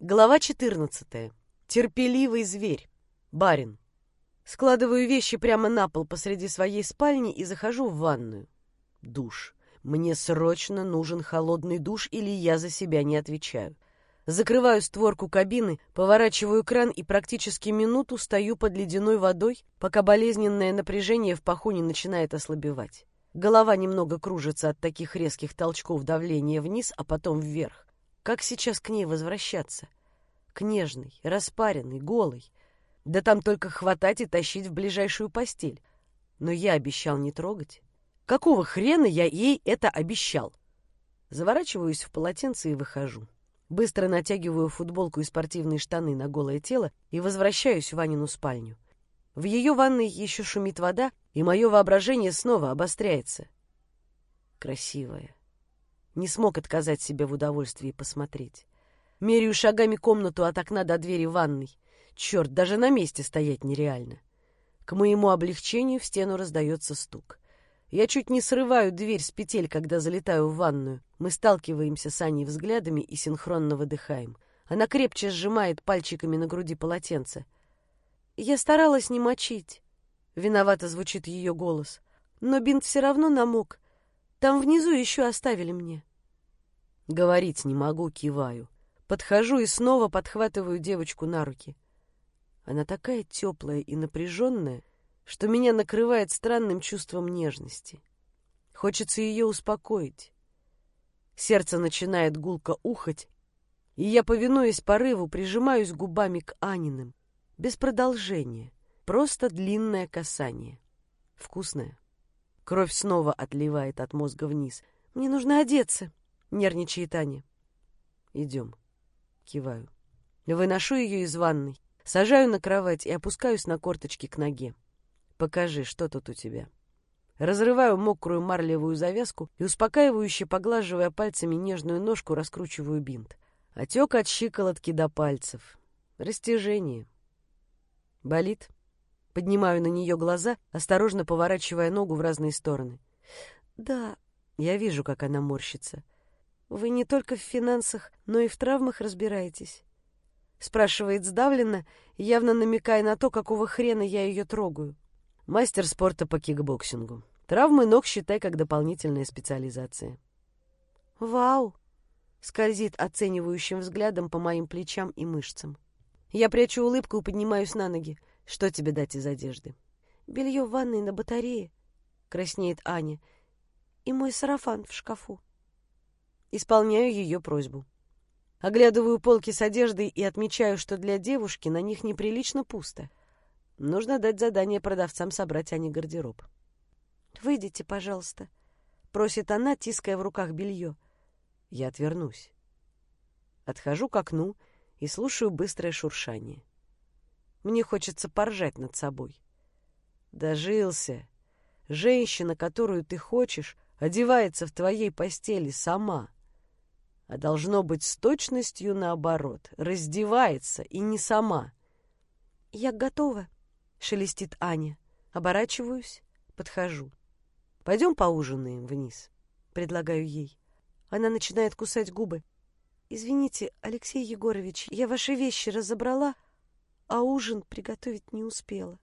Глава 14. Терпеливый зверь. Барин. Складываю вещи прямо на пол посреди своей спальни и захожу в ванную. Душ. Мне срочно нужен холодный душ, или я за себя не отвечаю. Закрываю створку кабины, поворачиваю кран и практически минуту стою под ледяной водой, пока болезненное напряжение в паху не начинает ослабевать. Голова немного кружится от таких резких толчков давления вниз, а потом вверх. Как сейчас к ней возвращаться? К нежной, распаренной, голой. Да там только хватать и тащить в ближайшую постель. Но я обещал не трогать. Какого хрена я ей это обещал? Заворачиваюсь в полотенце и выхожу. Быстро натягиваю футболку и спортивные штаны на голое тело и возвращаюсь в Ванину спальню. В ее ванной еще шумит вода, и мое воображение снова обостряется. Красивая, не смог отказать себе в удовольствии посмотреть. Меряю шагами комнату от окна до двери ванной. Черт, даже на месте стоять нереально. К моему облегчению в стену раздается стук. Я чуть не срываю дверь с петель, когда залетаю в ванную. Мы сталкиваемся с Аней взглядами и синхронно выдыхаем. Она крепче сжимает пальчиками на груди полотенце. Я старалась не мочить. Виновато звучит ее голос. Но бинт все равно намок. Там внизу еще оставили мне. Говорить не могу, киваю. Подхожу и снова подхватываю девочку на руки. Она такая теплая и напряженная, что меня накрывает странным чувством нежности. Хочется ее успокоить. Сердце начинает гулко ухать, и я, повинуясь порыву, прижимаюсь губами к Аниным. Без продолжения, просто длинное касание. Вкусное. Кровь снова отливает от мозга вниз. «Мне нужно одеться», — нервничает Аня. «Идем». Киваю. Выношу ее из ванной, сажаю на кровать и опускаюсь на корточки к ноге. «Покажи, что тут у тебя». Разрываю мокрую марлевую завязку и, успокаивающе поглаживая пальцами нежную ножку, раскручиваю бинт. Отек от щиколотки до пальцев. Растяжение. Болит? Поднимаю на нее глаза, осторожно поворачивая ногу в разные стороны. «Да». Я вижу, как она морщится. Вы не только в финансах, но и в травмах разбираетесь? Спрашивает сдавленно, явно намекая на то, какого хрена я ее трогаю. Мастер спорта по кикбоксингу. Травмы ног считай как дополнительная специализация. Вау! Скользит оценивающим взглядом по моим плечам и мышцам. Я прячу улыбку и поднимаюсь на ноги. Что тебе дать из одежды? Белье в ванной на батарее, краснеет Аня, и мой сарафан в шкафу. Исполняю ее просьбу. Оглядываю полки с одеждой и отмечаю, что для девушки на них неприлично пусто. Нужно дать задание продавцам собрать Ане гардероб. «Выйдите, пожалуйста», — просит она, тиская в руках белье. Я отвернусь. Отхожу к окну и слушаю быстрое шуршание. Мне хочется поржать над собой. Дожился. Женщина, которую ты хочешь, одевается в твоей постели сама — а должно быть с точностью наоборот. Раздевается и не сама. «Я готова», — шелестит Аня. Оборачиваюсь, подхожу. «Пойдем поужинаем вниз», — предлагаю ей. Она начинает кусать губы. «Извините, Алексей Егорович, я ваши вещи разобрала, а ужин приготовить не успела».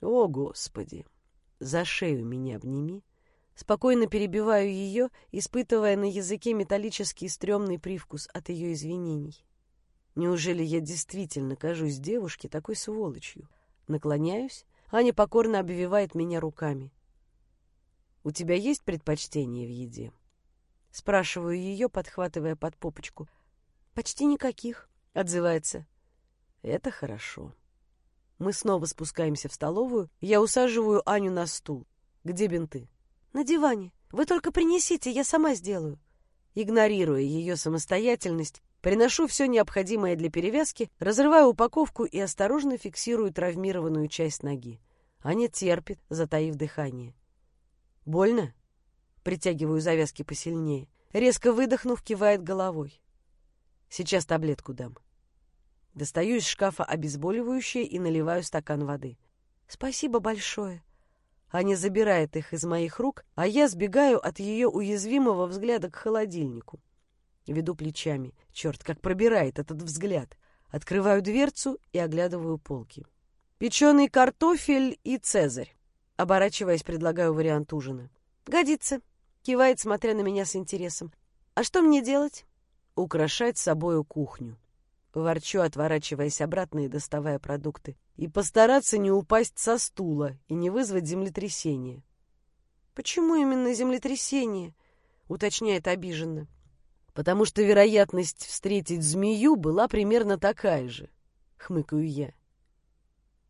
«О, Господи! За шею меня обними!» Спокойно перебиваю ее, испытывая на языке металлический стрёмный привкус от ее извинений. Неужели я действительно кажусь девушке такой сволочью? Наклоняюсь, Аня покорно обвивает меня руками. «У тебя есть предпочтение в еде?» Спрашиваю ее, подхватывая под попочку. «Почти никаких», — отзывается. «Это хорошо». Мы снова спускаемся в столовую, я усаживаю Аню на стул. «Где бинты?» «На диване. Вы только принесите, я сама сделаю». Игнорируя ее самостоятельность, приношу все необходимое для перевязки, разрываю упаковку и осторожно фиксирую травмированную часть ноги. Аня терпит, затаив дыхание. «Больно?» Притягиваю завязки посильнее. Резко выдохнув, кивает головой. «Сейчас таблетку дам». Достаю из шкафа обезболивающее и наливаю стакан воды. «Спасибо большое», Аня забирает их из моих рук, а я сбегаю от ее уязвимого взгляда к холодильнику. Веду плечами. Черт, как пробирает этот взгляд. Открываю дверцу и оглядываю полки. Печеный картофель и цезарь. Оборачиваясь, предлагаю вариант ужина. «Годится», — кивает, смотря на меня с интересом. «А что мне делать?» «Украшать собою кухню». Ворчу, отворачиваясь обратно и доставая продукты. И постараться не упасть со стула и не вызвать землетрясение. «Почему именно землетрясение?» — уточняет обиженно. «Потому что вероятность встретить змею была примерно такая же», — хмыкаю я.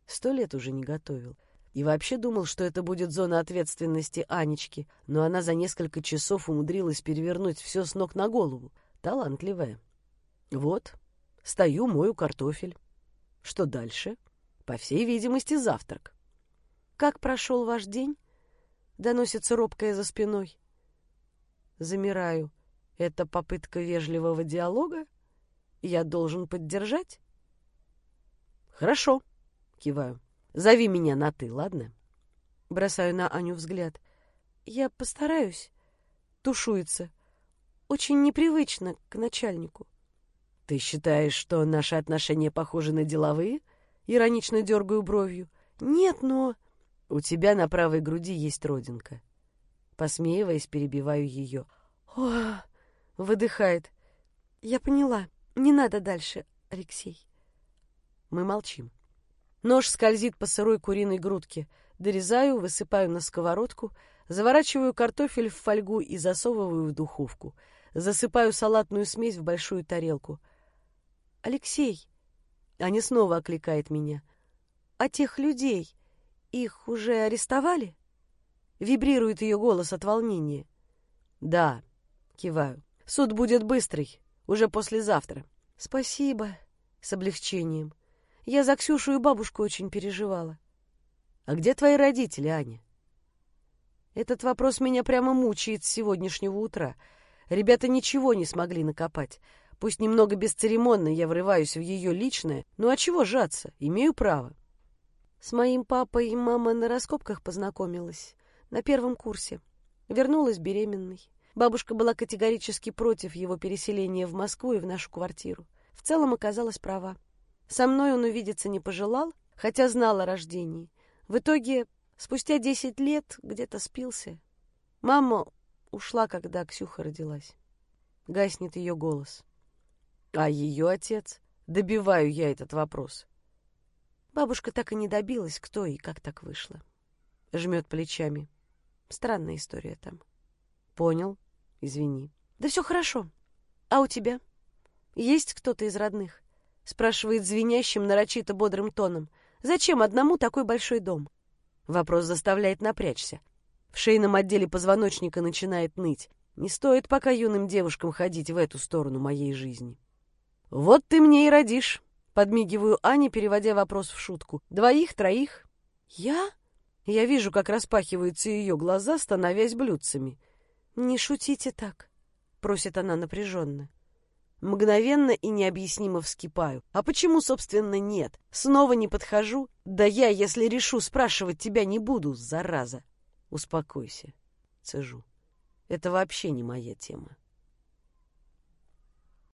Сто лет уже не готовил. И вообще думал, что это будет зона ответственности Анечки, но она за несколько часов умудрилась перевернуть все с ног на голову. Талантливая. Вот, стою, мою картофель. Что дальше? По всей видимости, завтрак. «Как прошел ваш день?» — доносится робкая за спиной. Замираю. Это попытка вежливого диалога? Я должен поддержать? Хорошо, киваю. Зови меня на «ты», ладно? Бросаю на Аню взгляд. Я постараюсь. Тушуется. Очень непривычно к начальнику. Ты считаешь, что наши отношения похожи на деловые? Иронично дергаю бровью. Нет, но... У тебя на правой груди есть родинка. Посмеиваясь, перебиваю ее. О, выдыхает. Я поняла. Не надо дальше, Алексей. Мы молчим. Нож скользит по сырой куриной грудке. Дорезаю, высыпаю на сковородку, заворачиваю картофель в фольгу и засовываю в духовку. Засыпаю салатную смесь в большую тарелку. «Алексей!» Аня снова окликает меня. «А тех людей, их уже арестовали?» Вибрирует ее голос от волнения. «Да», — киваю. «Суд будет быстрый, уже послезавтра». «Спасибо», — с облегчением. «Я за Ксюшу и бабушку очень переживала». «А где твои родители, Аня?» Этот вопрос меня прямо мучает с сегодняшнего утра. Ребята ничего не смогли накопать. Пусть немного бесцеремонно я врываюсь в ее личное, но а чего жаться? Имею право. С моим папой и мама на раскопках познакомилась. На первом курсе. Вернулась беременной. Бабушка была категорически против его переселения в Москву и в нашу квартиру. В целом оказалась права. Со мной он увидеться не пожелал, хотя знал о рождении. В итоге, спустя десять лет, где-то спился. Мама ушла, когда Ксюха родилась. Гаснет ее голос. А ее отец? Добиваю я этот вопрос. Бабушка так и не добилась, кто и как так вышло. Жмет плечами. Странная история там. Понял. Извини. Да все хорошо. А у тебя? Есть кто-то из родных? Спрашивает звенящим, нарочито бодрым тоном. Зачем одному такой большой дом? Вопрос заставляет напрячься. В шейном отделе позвоночника начинает ныть. Не стоит пока юным девушкам ходить в эту сторону моей жизни. «Вот ты мне и родишь», — подмигиваю Ане, переводя вопрос в шутку. «Двоих, троих?» «Я?» Я вижу, как распахиваются ее глаза, становясь блюдцами. «Не шутите так», — просит она напряженно. Мгновенно и необъяснимо вскипаю. А почему, собственно, нет? Снова не подхожу? Да я, если решу, спрашивать тебя не буду, зараза. Успокойся. Цежу. Это вообще не моя тема.